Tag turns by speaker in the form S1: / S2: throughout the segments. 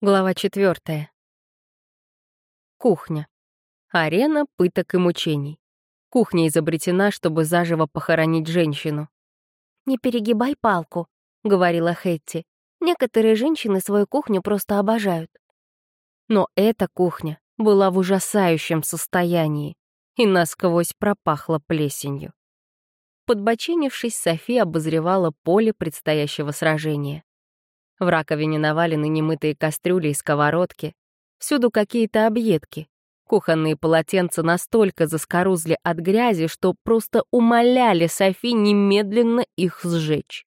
S1: Глава четвертая. Кухня. Арена пыток и мучений. Кухня изобретена, чтобы заживо похоронить женщину.
S2: «Не перегибай палку», — говорила Хэтти. «Некоторые женщины свою кухню просто обожают».
S1: Но эта кухня была в ужасающем состоянии и насквозь пропахла плесенью. Подбоченившись, София обозревала поле предстоящего сражения. В раковине навалены немытые кастрюли и сковородки. Всюду какие-то объедки. Кухонные полотенца настолько заскорузли от грязи, что просто умоляли Софи немедленно их сжечь.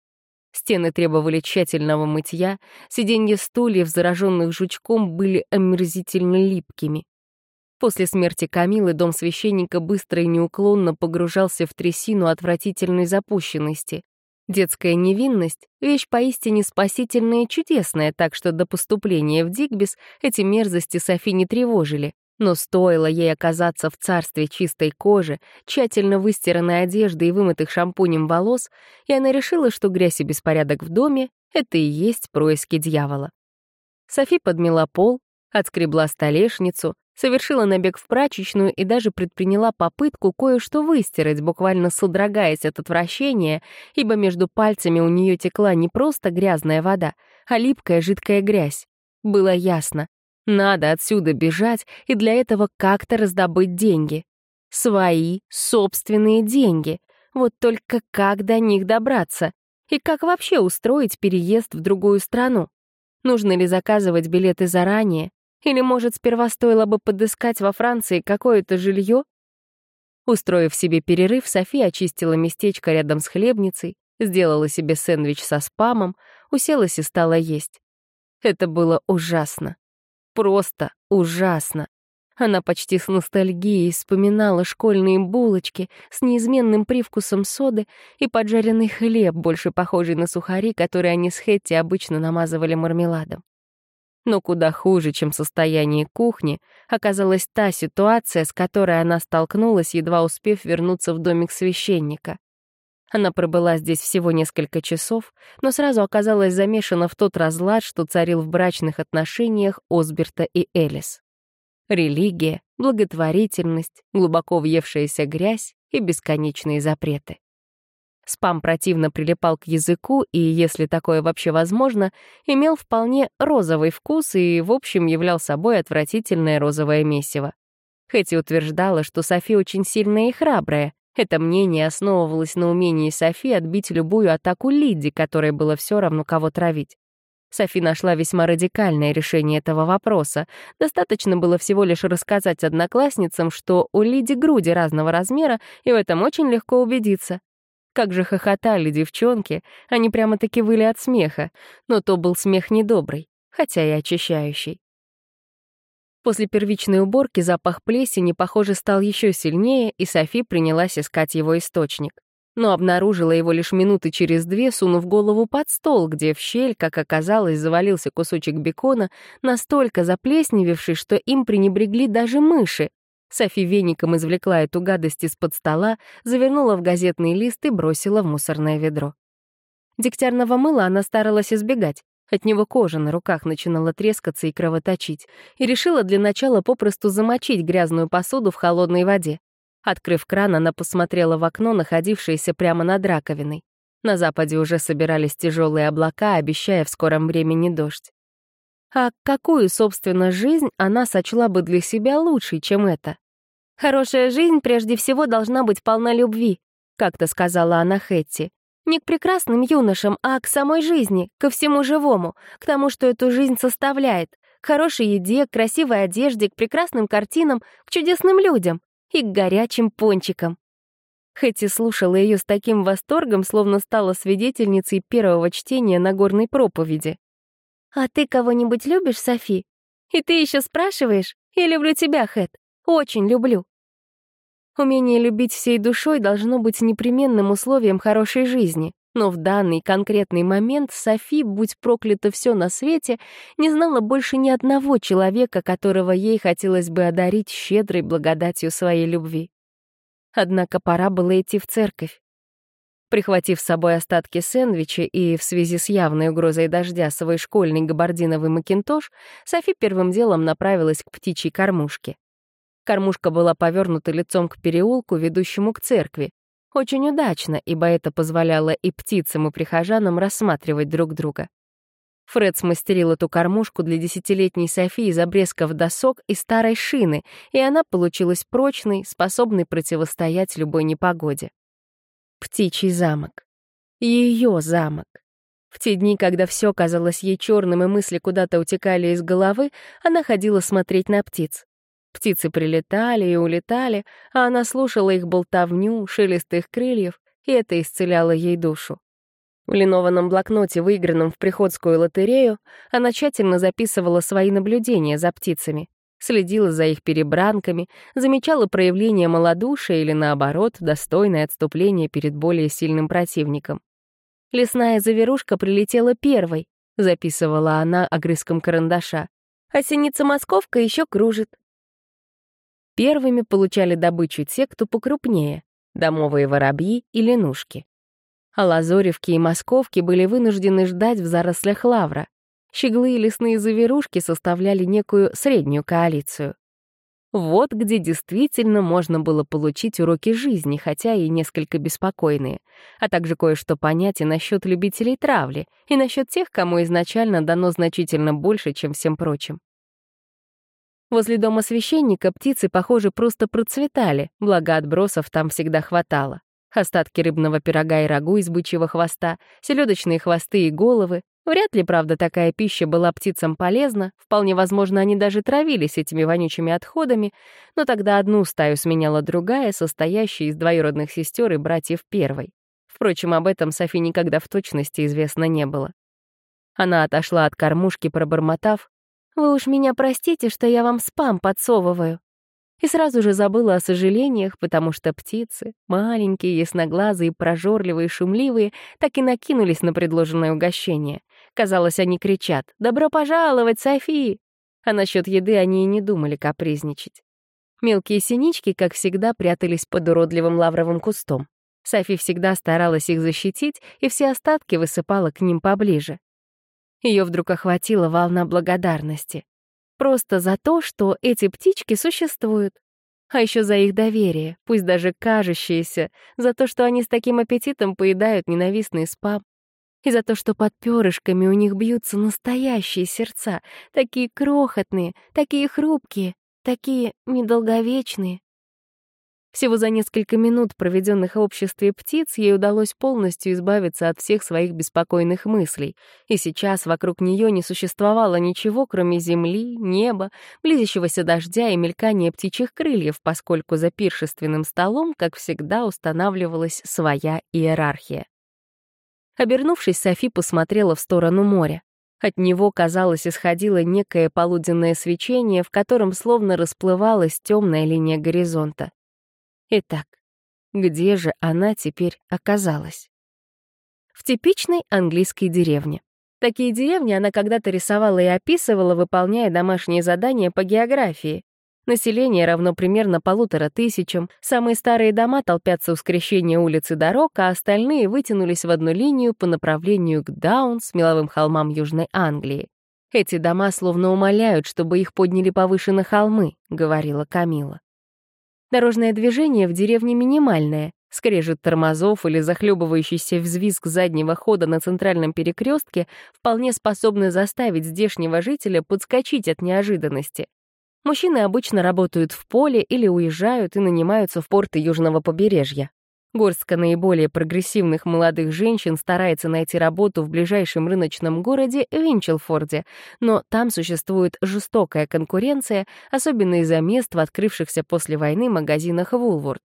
S1: Стены требовали тщательного мытья, сиденья стульев, зараженных жучком, были омерзительно липкими. После смерти Камилы дом священника быстро и неуклонно погружался в трясину отвратительной запущенности. Детская невинность — вещь поистине спасительная и чудесная, так что до поступления в Дигбис эти мерзости Софи не тревожили. Но стоило ей оказаться в царстве чистой кожи, тщательно выстиранной одежды и вымытых шампунем волос, и она решила, что грязь и беспорядок в доме — это и есть происки дьявола. Софи подмела пол, отскребла столешницу, совершила набег в прачечную и даже предприняла попытку кое-что выстирать, буквально содрогаясь от отвращения, ибо между пальцами у нее текла не просто грязная вода, а липкая жидкая грязь. Было ясно, надо отсюда бежать и для этого как-то раздобыть деньги. Свои, собственные деньги. Вот только как до них добраться? И как вообще устроить переезд в другую страну? Нужно ли заказывать билеты заранее? Или, может, сперва стоило бы подыскать во Франции какое-то жилье? Устроив себе перерыв, София очистила местечко рядом с хлебницей, сделала себе сэндвич со спамом, уселась и стала есть. Это было ужасно. Просто ужасно. Она почти с ностальгией вспоминала школьные булочки с неизменным привкусом соды и поджаренный хлеб, больше похожий на сухари, которые они с Хетти обычно намазывали мармеладом. Но куда хуже, чем состояние кухни, оказалась та ситуация, с которой она столкнулась, едва успев вернуться в домик священника. Она пробыла здесь всего несколько часов, но сразу оказалась замешана в тот разлад, что царил в брачных отношениях Осберта и Элис. Религия, благотворительность, глубоко въевшаяся грязь и бесконечные запреты. Спам противно прилипал к языку и, если такое вообще возможно, имел вполне розовый вкус и, в общем, являл собой отвратительное розовое месиво. Хэти утверждала, что Софи очень сильная и храбрая. Это мнение основывалось на умении Софи отбить любую атаку Лиди, которой было все равно, кого травить. Софи нашла весьма радикальное решение этого вопроса. Достаточно было всего лишь рассказать одноклассницам, что у Лиди груди разного размера, и в этом очень легко убедиться. Как же хохотали девчонки, они прямо-таки выли от смеха, но то был смех недобрый, хотя и очищающий. После первичной уборки запах плесени, похоже, стал еще сильнее, и Софи принялась искать его источник. Но обнаружила его лишь минуты через две, сунув голову под стол, где в щель, как оказалось, завалился кусочек бекона, настолько заплесневевший, что им пренебрегли даже мыши, Софи веником извлекла эту гадость из-под стола, завернула в газетный лист и бросила в мусорное ведро. Дегтярного мыла она старалась избегать. От него кожа на руках начинала трескаться и кровоточить, и решила для начала попросту замочить грязную посуду в холодной воде. Открыв кран, она посмотрела в окно, находившееся прямо над раковиной. На западе уже собирались тяжелые облака, обещая в скором времени дождь. А какую, собственно, жизнь она сочла бы для себя лучшей, чем это? «Хорошая жизнь прежде всего должна быть полна любви», — как-то сказала она Хэтти. «Не к прекрасным юношам, а к самой жизни, ко всему живому, к тому, что эту жизнь составляет, к хорошей еде, к красивой одежде, к прекрасным картинам, к чудесным людям и к горячим пончикам». Хэти слушала ее с таким восторгом, словно стала свидетельницей первого чтения Нагорной проповеди. «А ты кого-нибудь любишь, Софи? И ты еще спрашиваешь? Я люблю тебя, Хэт. Очень люблю». Умение любить всей душой должно быть непременным условием хорошей жизни. Но в данный конкретный момент Софи, будь проклято все на свете, не знала больше ни одного человека, которого ей хотелось бы одарить щедрой благодатью своей любви. Однако пора было идти в церковь. Прихватив с собой остатки сэндвича и в связи с явной угрозой дождя свой школьный габардиновый макинтош, Софи первым делом направилась к птичьей кормушке. Кормушка была повернута лицом к переулку, ведущему к церкви. Очень удачно, ибо это позволяло и птицам, и прихожанам рассматривать друг друга. Фред смастерил эту кормушку для десятилетней Софии из обрезков досок и старой шины, и она получилась прочной, способной противостоять любой непогоде. Птичий замок. Ее замок. В те дни, когда все казалось ей черным и мысли куда-то утекали из головы, она ходила смотреть на птиц. Птицы прилетали и улетали, а она слушала их болтовню, шелест их крыльев, и это исцеляло ей душу. В линованном блокноте, выигранном в приходскую лотерею, она тщательно записывала свои наблюдения за птицами следила за их перебранками, замечала проявление малодушия или, наоборот, достойное отступление перед более сильным противником. «Лесная заверушка прилетела первой», — записывала она огрызком карандаша, «а синица-московка еще кружит». Первыми получали добычу те, кто покрупнее — домовые воробьи и ленушки. А лазоревки и московки были вынуждены ждать в зарослях лавра, Щеглы и лесные заверушки составляли некую среднюю коалицию. Вот где действительно можно было получить уроки жизни, хотя и несколько беспокойные, а также кое-что понять и насчет любителей травли, и насчет тех, кому изначально дано значительно больше, чем всем прочим. Возле дома священника птицы, похоже, просто процветали, благо отбросов там всегда хватало. Остатки рыбного пирога и рагу из бычьего хвоста, селедочные хвосты и головы, Вряд ли, правда, такая пища была птицам полезна, вполне возможно, они даже травились этими вонючими отходами, но тогда одну стаю сменяла другая, состоящая из двоюродных сестер и братьев первой. Впрочем, об этом Софи никогда в точности известно не было. Она отошла от кормушки, пробормотав, «Вы уж меня простите, что я вам спам подсовываю» и сразу же забыла о сожалениях, потому что птицы, маленькие, ясноглазые, прожорливые, шумливые, так и накинулись на предложенное угощение. Казалось, они кричат «Добро пожаловать, Софи!» А насчет еды они и не думали капризничать. Мелкие синички, как всегда, прятались под уродливым лавровым кустом. Софи всегда старалась их защитить, и все остатки высыпала к ним поближе. Ее вдруг охватила волна благодарности. Просто за то, что эти птички существуют. А еще за их доверие, пусть даже кажущееся, за то, что они с таким аппетитом поедают ненавистный спам, и за то, что под перышками у них бьются настоящие сердца, такие крохотные, такие хрупкие, такие недолговечные. Всего за несколько минут, проведенных в обществе птиц, ей удалось полностью избавиться от всех своих беспокойных мыслей, и сейчас вокруг нее не существовало ничего, кроме земли, неба, близящегося дождя и мелькания птичьих крыльев, поскольку за пиршественным столом, как всегда, устанавливалась своя иерархия. Обернувшись, Софи посмотрела в сторону моря. От него, казалось, исходило некое полуденное свечение, в котором словно расплывалась темная линия горизонта. Итак, где же она теперь оказалась? В типичной английской деревне. Такие деревни она когда-то рисовала и описывала, выполняя домашние задания по географии. Население равно примерно полутора тысячам, самые старые дома толпятся у скрещения улиц и дорог, а остальные вытянулись в одну линию по направлению к Даунс, меловым холмам Южной Англии. «Эти дома словно умоляют, чтобы их подняли повыше на холмы», — говорила Камила. Дорожное движение в деревне минимальное. Скрежет тормозов или захлебывающийся взвизг заднего хода на центральном перекрестке вполне способны заставить здешнего жителя подскочить от неожиданности. Мужчины обычно работают в поле или уезжают и нанимаются в порты южного побережья. Горстка наиболее прогрессивных молодых женщин старается найти работу в ближайшем рыночном городе Винчелфорде, но там существует жестокая конкуренция, особенно из-за мест в открывшихся после войны магазинах Вулворд.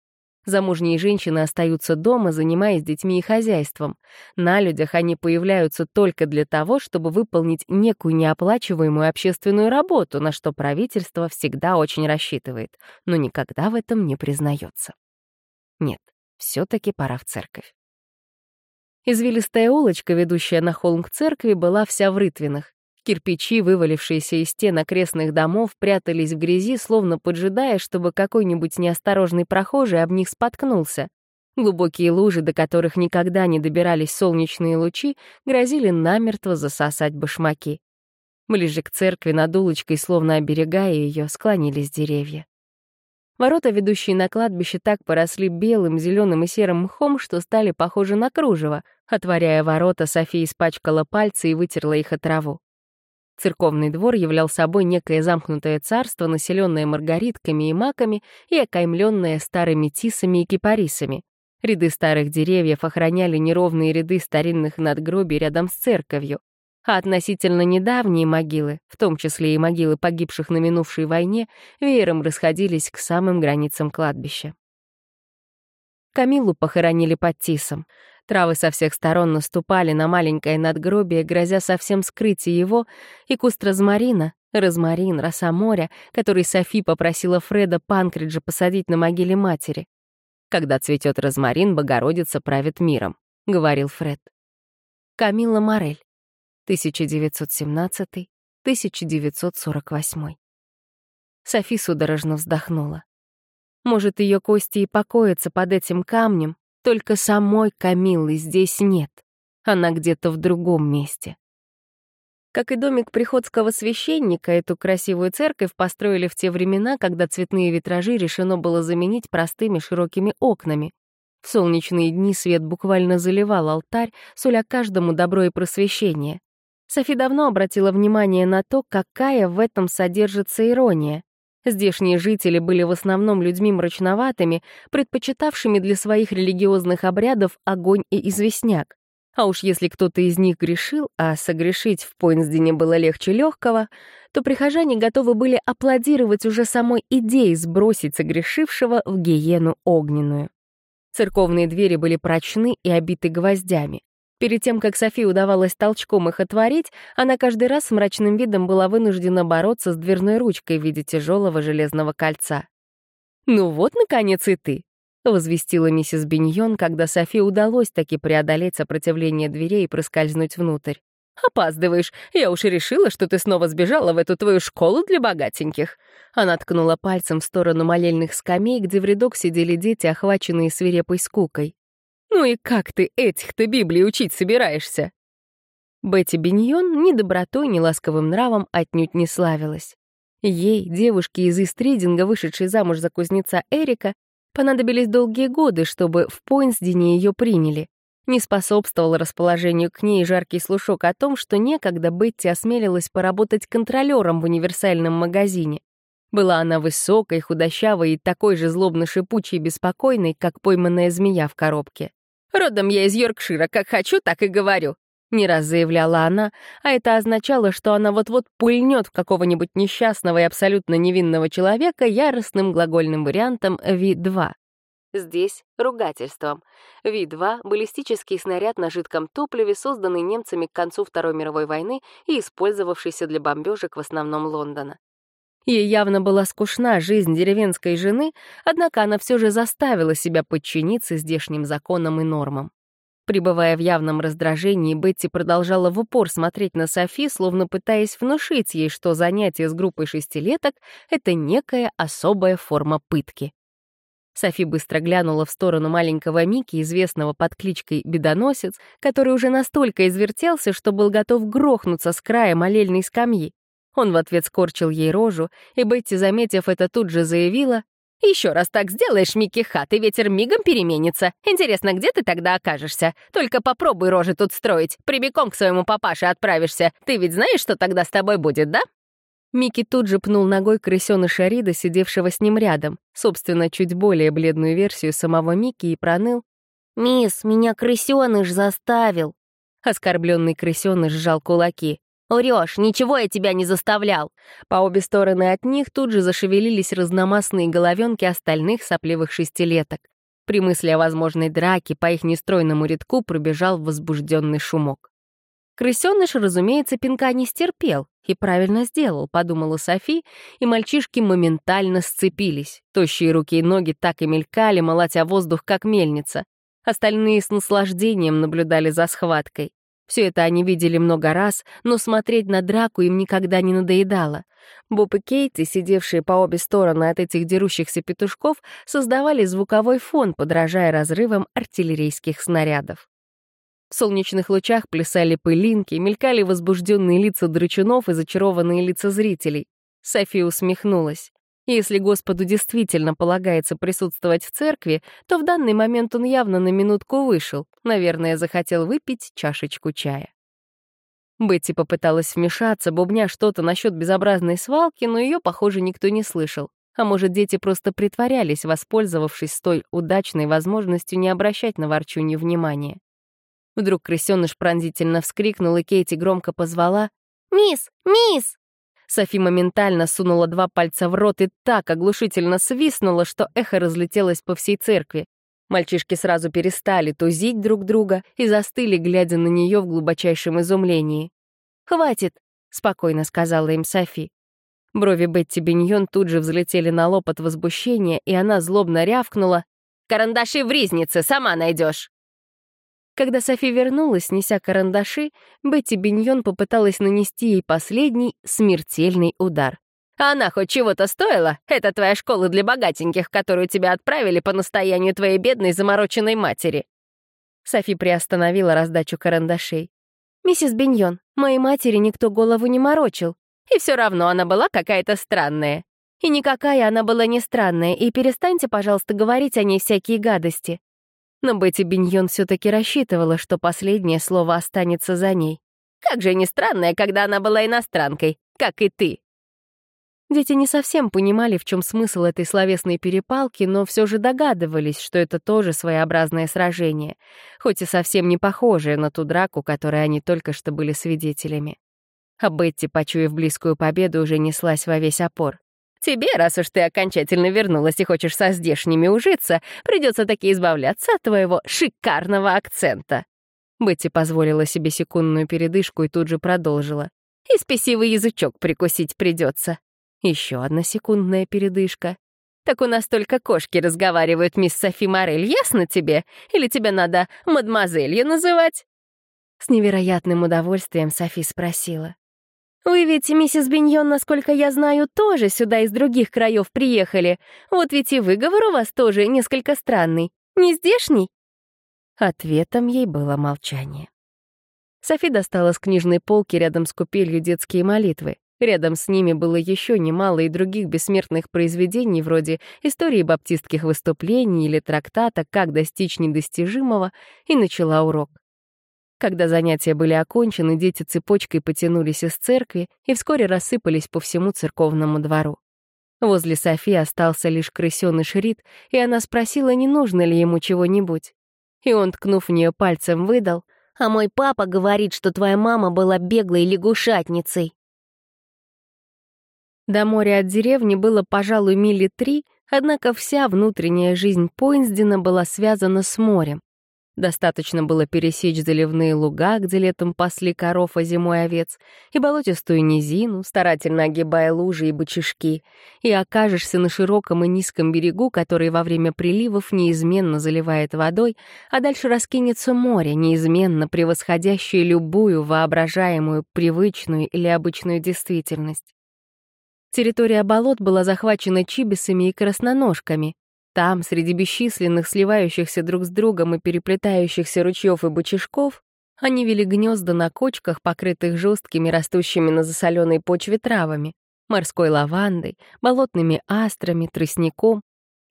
S1: Замужние женщины остаются дома, занимаясь детьми и хозяйством. На людях они появляются только для того, чтобы выполнить некую неоплачиваемую общественную работу, на что правительство всегда очень рассчитывает, но никогда в этом не признается. Нет, все-таки пора в церковь. Извилистая улочка, ведущая на холм к церкви, была вся в рытвинах. Кирпичи, вывалившиеся из стен окрестных домов, прятались в грязи, словно поджидая, чтобы какой-нибудь неосторожный прохожий об них споткнулся. Глубокие лужи, до которых никогда не добирались солнечные лучи, грозили намертво засосать башмаки. Ближе к церкви над улочкой, словно оберегая ее, склонились деревья. Ворота, ведущие на кладбище, так поросли белым, зеленым и серым мхом, что стали похожи на кружево. Отворяя ворота, София испачкала пальцы и вытерла их от траву. Церковный двор являл собой некое замкнутое царство, населенное маргаритками и маками и окаймленное старыми тисами и кипарисами. Ряды старых деревьев охраняли неровные ряды старинных надгробий рядом с церковью а относительно недавние могилы, в том числе и могилы погибших на минувшей войне, веером расходились к самым границам кладбища. Камилу похоронили под тисом. Травы со всех сторон наступали на маленькое надгробие, грозя совсем скрыть его, и куст розмарина, розмарин, роса моря, который Софи попросила Фреда Панкриджа посадить на могиле матери. «Когда цветет розмарин, Богородица правит миром», — говорил Фред. Камила Морель. 1917-1948. Софи судорожно вздохнула. Может, ее кости и покоятся под этим камнем, только самой Камиллы здесь нет. Она где-то в другом месте. Как и домик приходского священника, эту красивую церковь построили в те времена, когда цветные витражи решено было заменить простыми широкими окнами. В солнечные дни свет буквально заливал алтарь, суля каждому добро и просвещение. Софи давно обратила внимание на то, какая в этом содержится ирония. Здешние жители были в основном людьми мрачноватыми, предпочитавшими для своих религиозных обрядов огонь и известняк. А уж если кто-то из них грешил, а согрешить в Пойнсдене было легче легкого, то прихожане готовы были аплодировать уже самой идее сбросить согрешившего в гиену огненную. Церковные двери были прочны и обиты гвоздями. Перед тем, как Софии удавалось толчком их отворить, она каждый раз с мрачным видом была вынуждена бороться с дверной ручкой в виде тяжелого железного кольца. «Ну вот, наконец, и ты», — возвестила миссис Биньон, когда Софи удалось таки преодолеть сопротивление дверей и проскользнуть внутрь. «Опаздываешь. Я уж и решила, что ты снова сбежала в эту твою школу для богатеньких». Она ткнула пальцем в сторону молельных скамей, где в рядок сидели дети, охваченные свирепой скукой. Ну и как ты этих-то Библий учить собираешься?» Бетти Биньон ни добротой, ни ласковым нравом отнюдь не славилась. Ей, девушке из Истридинга, вышедшей замуж за кузнеца Эрика, понадобились долгие годы, чтобы в Пойнсдене ее приняли. Не способствовал расположению к ней жаркий слушок о том, что некогда Бетти осмелилась поработать контролером в универсальном магазине. Была она высокой, худощавой и такой же злобно-шипучей и беспокойной, как пойманная змея в коробке. Родом я из Йоркшира, как хочу, так и говорю», — не раз заявляла она, а это означало, что она вот-вот пульнет в какого-нибудь несчастного и абсолютно невинного человека яростным глагольным вариантом Ви-2. Здесь — ругательством. Ви-2 — баллистический снаряд на жидком топливе, созданный немцами к концу Второй мировой войны и использовавшийся для бомбежек в основном Лондона. Ей явно была скучна жизнь деревенской жены, однако она все же заставила себя подчиниться здешним законам и нормам. Пребывая в явном раздражении, Бетти продолжала в упор смотреть на Софи, словно пытаясь внушить ей, что занятие с группой шестилеток — это некая особая форма пытки. Софи быстро глянула в сторону маленького Мики, известного под кличкой Бедоносец, который уже настолько извертелся, что был готов грохнуться с края молельной скамьи. Он в ответ скорчил ей рожу, и Бетти, заметив это, тут же заявила, «Еще раз так сделаешь, Микки Хат, и ветер мигом переменится. Интересно, где ты тогда окажешься? Только попробуй рожи тут строить, прямиком к своему папаше отправишься. Ты ведь знаешь, что тогда с тобой будет, да?» Микки тут же пнул ногой крысёныша Рида, сидевшего с ним рядом, собственно, чуть более бледную версию самого Микки, и проныл.
S2: «Мисс, меня крысёныш заставил!»
S1: Оскорбленный крысёныш сжал кулаки.
S2: «Урёшь, ничего я тебя не заставлял!»
S1: По обе стороны от них тут же зашевелились разномастные головенки остальных сопливых шестилеток. При мысли о возможной драке по их нестройному рядку пробежал возбужденный шумок. Крысёныш, разумеется, пинка не стерпел и правильно сделал, подумала Софи, и мальчишки моментально сцепились. Тощие руки и ноги так и мелькали, молотя воздух, как мельница. Остальные с наслаждением наблюдали за схваткой. Все это они видели много раз, но смотреть на драку им никогда не надоедало. Боб и Кейти, сидевшие по обе стороны от этих дерущихся петушков, создавали звуковой фон, подражая разрывам артиллерийских снарядов. В солнечных лучах плясали пылинки, мелькали возбужденные лица драчунов и зачарованные лица зрителей. София усмехнулась. Если Господу действительно полагается присутствовать в церкви, то в данный момент он явно на минутку вышел, наверное, захотел выпить чашечку чая. Бетти попыталась вмешаться, бубня что-то насчет безобразной свалки, но ее, похоже, никто не слышал. А может, дети просто притворялись, воспользовавшись столь удачной возможностью не обращать на ворчунью внимания. Вдруг крысёныш пронзительно вскрикнул, и Кейти громко позвала «Мисс! Мисс!» Софи моментально сунула два пальца в рот и так оглушительно свистнула, что эхо разлетелось по всей церкви. Мальчишки сразу перестали тузить друг друга и застыли, глядя на нее в глубочайшем изумлении. «Хватит», — спокойно сказала им Софи. Брови Бетти Биньон тут же взлетели на лоб от возмущения, и она злобно рявкнула. «Карандаши в ризнице, сама найдешь!» Когда Софи вернулась, неся карандаши, Бетти Биньон попыталась нанести ей последний смертельный удар. «А она хоть чего-то стоила? Это твоя школа для богатеньких, которую тебя отправили по настоянию твоей бедной замороченной матери». Софи приостановила раздачу карандашей. «Миссис Биньон, моей матери никто голову не морочил. И все равно она была какая-то странная. И никакая она была не странная, и перестаньте, пожалуйста, говорить о ней всякие гадости. Но Бетти Биньон все-таки рассчитывала, что последнее слово останется за ней. «Как же не странная, когда она была иностранкой, как и ты!» Дети не совсем понимали, в чем смысл этой словесной перепалки, но все же догадывались, что это тоже своеобразное сражение, хоть и совсем не похожее на ту драку, которой они только что были свидетелями. А Бетти, почуяв близкую победу, уже неслась во весь опор. Тебе, раз уж ты окончательно вернулась и хочешь со здешними ужиться, придется таки избавляться от твоего шикарного акцента». Бетти позволила себе секундную передышку и тут же продолжила. «И спесивый язычок прикусить придется. Еще одна секундная передышка. Так у нас только кошки разговаривают, мисс Софи Морель, ясно тебе? Или тебе надо мадемуазелью называть?» С невероятным удовольствием Софи спросила. Вы ведь, миссис Биньон, насколько я знаю, тоже сюда из других краев приехали. Вот ведь и выговор у вас тоже несколько странный. Не здешний?» Ответом ей было молчание. Софи достала с книжной полки рядом с купелью детские молитвы. Рядом с ними было еще немало и других бессмертных произведений, вроде истории баптистских выступлений или трактата «Как достичь недостижимого», и начала урок. Когда занятия были окончены, дети цепочкой потянулись из церкви и вскоре рассыпались по всему церковному двору. Возле Софи остался лишь крысёный Рид, и она спросила, не нужно ли ему чего-нибудь. И он, ткнув в нее пальцем, выдал, «А мой папа говорит, что твоя мама была беглой лягушатницей». До моря от деревни было, пожалуй, мили три, однако вся внутренняя жизнь Пойнсдена была связана с морем. Достаточно было пересечь заливные луга, где летом пасли коров, а зимой овец, и болотистую низину, старательно огибая лужи и бочишки, и окажешься на широком и низком берегу, который во время приливов неизменно заливает водой, а дальше раскинется море, неизменно превосходящее любую воображаемую, привычную или обычную действительность. Территория болот была захвачена чибисами и красноножками, там, среди бесчисленных сливающихся друг с другом и переплетающихся ручьев и бочишков, они вели гнезда на кочках, покрытых жесткими, растущими на засоленной почве травами, морской лавандой, болотными астрами, тростником.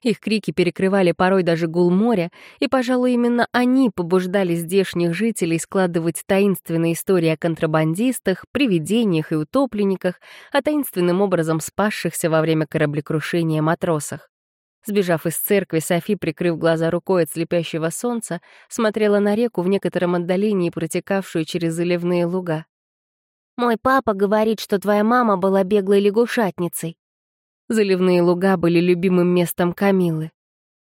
S1: Их крики перекрывали порой даже гул моря, и, пожалуй, именно они побуждали здешних жителей складывать таинственные истории о контрабандистах, привидениях и утопленниках, о таинственным образом спасшихся во время кораблекрушения матросах. Сбежав из церкви, Софи, прикрыв глаза рукой от слепящего солнца, смотрела на реку в некотором отдалении, протекавшую через заливные луга. «Мой папа говорит, что твоя мама была беглой лягушатницей». Заливные луга были любимым местом Камилы.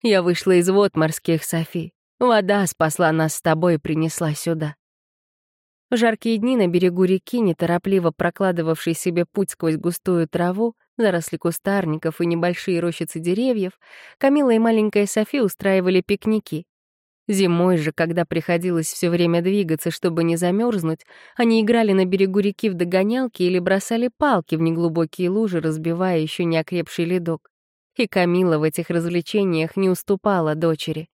S1: Я вышла из вод морских, Софи. Вода спасла нас с тобой и принесла сюда. В жаркие дни на берегу реки, неторопливо прокладывавший себе путь сквозь густую траву, заросли кустарников и небольшие рощицы деревьев, Камила и маленькая Софи устраивали пикники. Зимой же, когда приходилось все время двигаться, чтобы не замерзнуть, они играли на берегу реки в догонялки или бросали палки в неглубокие лужи, разбивая еще не окрепший ледок. И Камила в этих развлечениях не уступала дочери.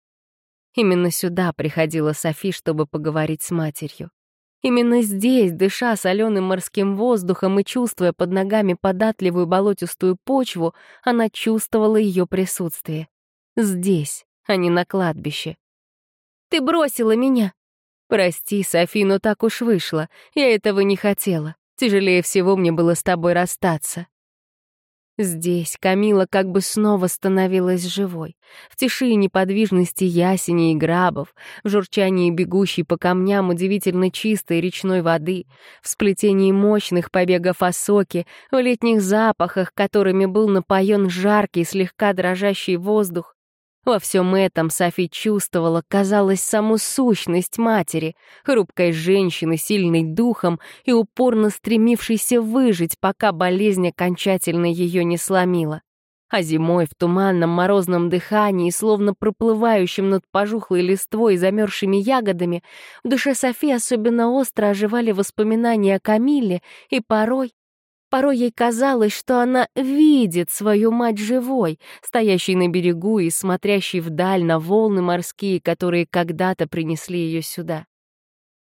S1: Именно сюда приходила Софи, чтобы поговорить с матерью. Именно здесь, дыша соленым морским воздухом и чувствуя под ногами податливую болотистую почву, она чувствовала ее присутствие. Здесь, а не на кладбище. Ты бросила меня!» «Прости, Софи, но так уж вышло. Я этого не хотела. Тяжелее всего мне было с тобой расстаться». Здесь Камила как бы снова становилась живой. В тиши и неподвижности ясеней и грабов, в журчании бегущей по камням удивительно чистой речной воды, в сплетении мощных побегов осоки, в летних запахах, которыми был напоен жаркий, слегка дрожащий воздух, во всем этом Софи чувствовала, казалось, саму сущность матери, хрупкой женщины, сильной духом и упорно стремившейся выжить, пока болезнь окончательно ее не сломила. А зимой в туманном морозном дыхании, словно проплывающим над пожухлой листвой и замерзшими ягодами, в душе Софи особенно остро оживали воспоминания о Камилле и порой Порой ей казалось, что она видит свою мать живой, стоящей на берегу и смотрящей вдаль на волны морские, которые когда-то принесли ее сюда.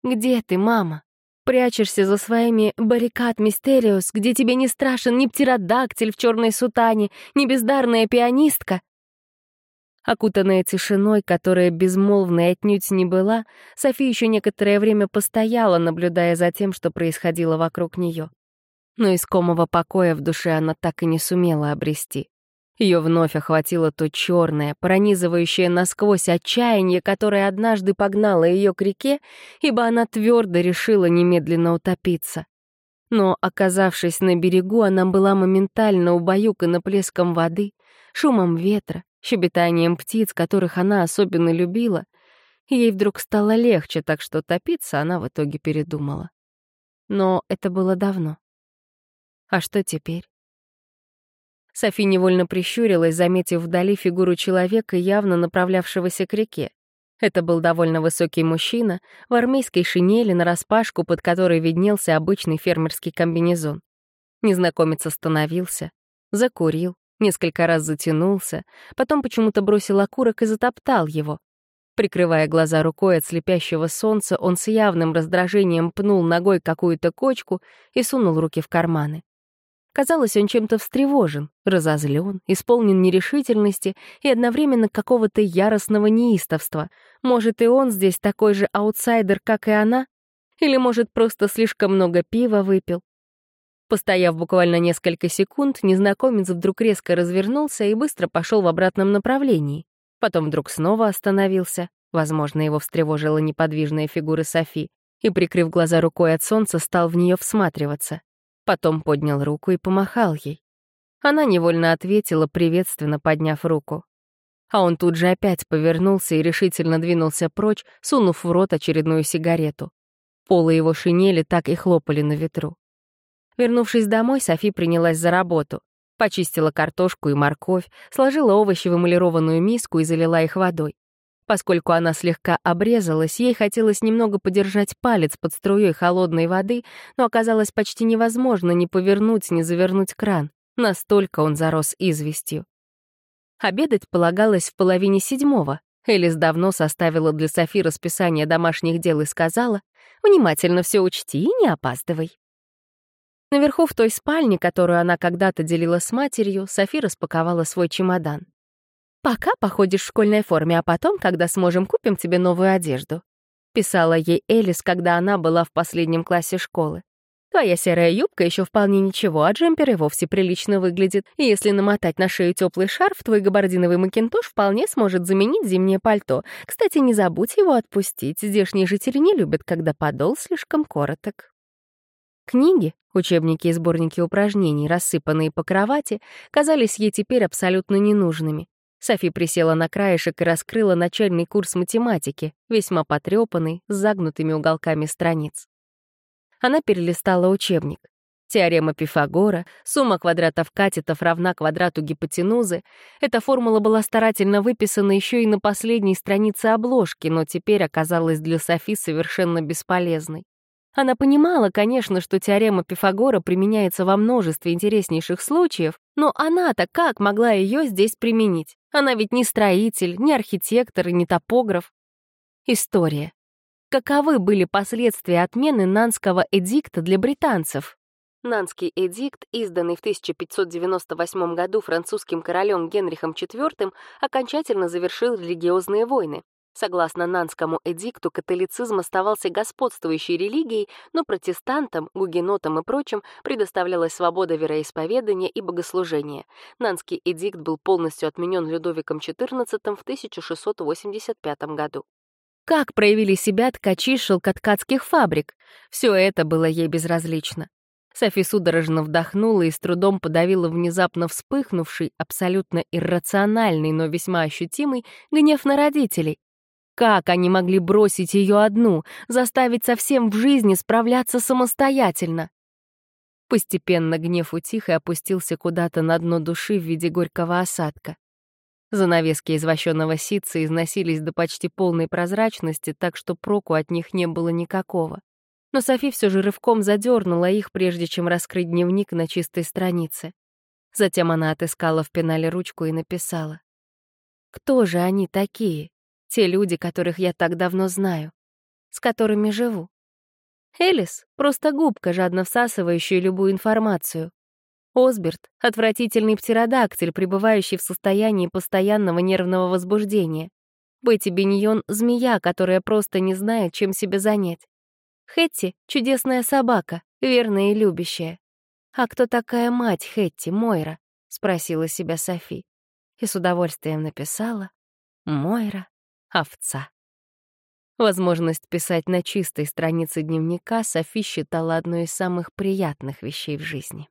S1: «Где ты, мама? Прячешься за своими баррикад Мистериус, где тебе не страшен ни птеродактиль в черной сутане, ни бездарная пианистка?» Окутанная тишиной, которая безмолвной отнюдь не была, София еще некоторое время постояла, наблюдая за тем, что происходило вокруг нее но искомого покоя в душе она так и не сумела обрести. Ее вновь охватило то черное, пронизывающее насквозь отчаяние, которое однажды погнало ее к реке, ибо она твердо решила немедленно утопиться. Но, оказавшись на берегу, она была моментально убаюкана плеском воды, шумом ветра, щебетанием птиц, которых она особенно любила, ей вдруг стало легче, так что топиться она в итоге передумала. Но это было давно. А что теперь? Софи невольно прищурилась, заметив вдали фигуру человека, явно направлявшегося к реке. Это был довольно высокий мужчина в армейской шинели нараспашку, под которой виднелся обычный фермерский комбинезон. Незнакомец остановился, закурил, несколько раз затянулся, потом почему-то бросил окурок и затоптал его. Прикрывая глаза рукой от слепящего солнца, он с явным раздражением пнул ногой какую-то кочку и сунул руки в карманы. Казалось, он чем-то встревожен, разозлен, исполнен нерешительности и одновременно какого-то яростного неистовства. Может, и он здесь такой же аутсайдер, как и она? Или, может, просто слишком много пива выпил? Постояв буквально несколько секунд, незнакомец вдруг резко развернулся и быстро пошел в обратном направлении. Потом вдруг снова остановился. Возможно, его встревожила неподвижная фигура Софи, и, прикрыв глаза рукой от солнца, стал в нее всматриваться. Потом поднял руку и помахал ей. Она невольно ответила, приветственно подняв руку. А он тут же опять повернулся и решительно двинулся прочь, сунув в рот очередную сигарету. Полы его шинели так и хлопали на ветру. Вернувшись домой, Софи принялась за работу. Почистила картошку и морковь, сложила овощи в эмалированную миску и залила их водой. Поскольку она слегка обрезалась, ей хотелось немного подержать палец под струей холодной воды, но оказалось почти невозможно ни повернуть, ни завернуть кран. Настолько он зарос известью. Обедать полагалось в половине седьмого. Элис давно составила для Софи расписание домашних дел и сказала, «Внимательно все учти и не опаздывай». Наверху в той спальне, которую она когда-то делила с матерью, Софи распаковала свой чемодан. «Пока походишь в школьной форме, а потом, когда сможем, купим тебе новую одежду», — писала ей Элис, когда она была в последнем классе школы. «Твоя серая юбка еще вполне ничего, а джемпер и вовсе прилично выглядит. И если намотать на шею теплый шарф, твой габардиновый макинтош вполне сможет заменить зимнее пальто. Кстати, не забудь его отпустить. Здешние жители не любят, когда подол слишком короток». Книги, учебники и сборники упражнений, рассыпанные по кровати, казались ей теперь абсолютно ненужными. Софи присела на краешек и раскрыла начальный курс математики, весьма потрепанный, с загнутыми уголками страниц. Она перелистала учебник. Теорема Пифагора, сумма квадратов катетов равна квадрату гипотенузы. Эта формула была старательно выписана еще и на последней странице обложки, но теперь оказалась для Софи совершенно бесполезной. Она понимала, конечно, что теорема Пифагора применяется во множестве интереснейших случаев, но она-то как могла ее здесь применить? Она ведь не строитель, не архитектор и не топограф. История. Каковы были последствия отмены Нанского эдикта для британцев? Нанский эдикт, изданный в 1598 году французским королем Генрихом IV, окончательно завершил религиозные войны. Согласно Нанскому эдикту, католицизм оставался господствующей религией, но протестантам, гугенотам и прочим предоставлялась свобода вероисповедания и богослужения. Нанский эдикт был полностью отменен Людовиком XIV в 1685 году. Как проявили себя ткачи шелкоткацких фабрик? Все это было ей безразлично. Софи судорожно вдохнула и с трудом подавила внезапно вспыхнувший, абсолютно иррациональный, но весьма ощутимый гнев на родителей. Как они могли бросить ее одну, заставить совсем в жизни справляться самостоятельно? Постепенно гнев утих и опустился куда-то на дно души в виде горького осадка. Занавески из вощеного ситца износились до почти полной прозрачности, так что проку от них не было никакого. Но Софи все же рывком задернула их, прежде чем раскрыть дневник на чистой странице. Затем она отыскала в пенале ручку и написала. «Кто же они такие?» Те люди, которых я так давно знаю, с которыми живу. Элис — просто губка, жадно всасывающая любую информацию. Осберт — отвратительный птеродактиль, пребывающий в состоянии постоянного нервного возбуждения. Бетти Беньон — змея, которая просто не знает, чем себя занять. Хэтти — чудесная собака, верная и любящая. «А кто такая мать Хэтти, Мойра?» — спросила себя Софи. И с удовольствием написала «Мойра» овца. Возможность писать на чистой странице дневника Софи считала одной из самых приятных вещей в жизни.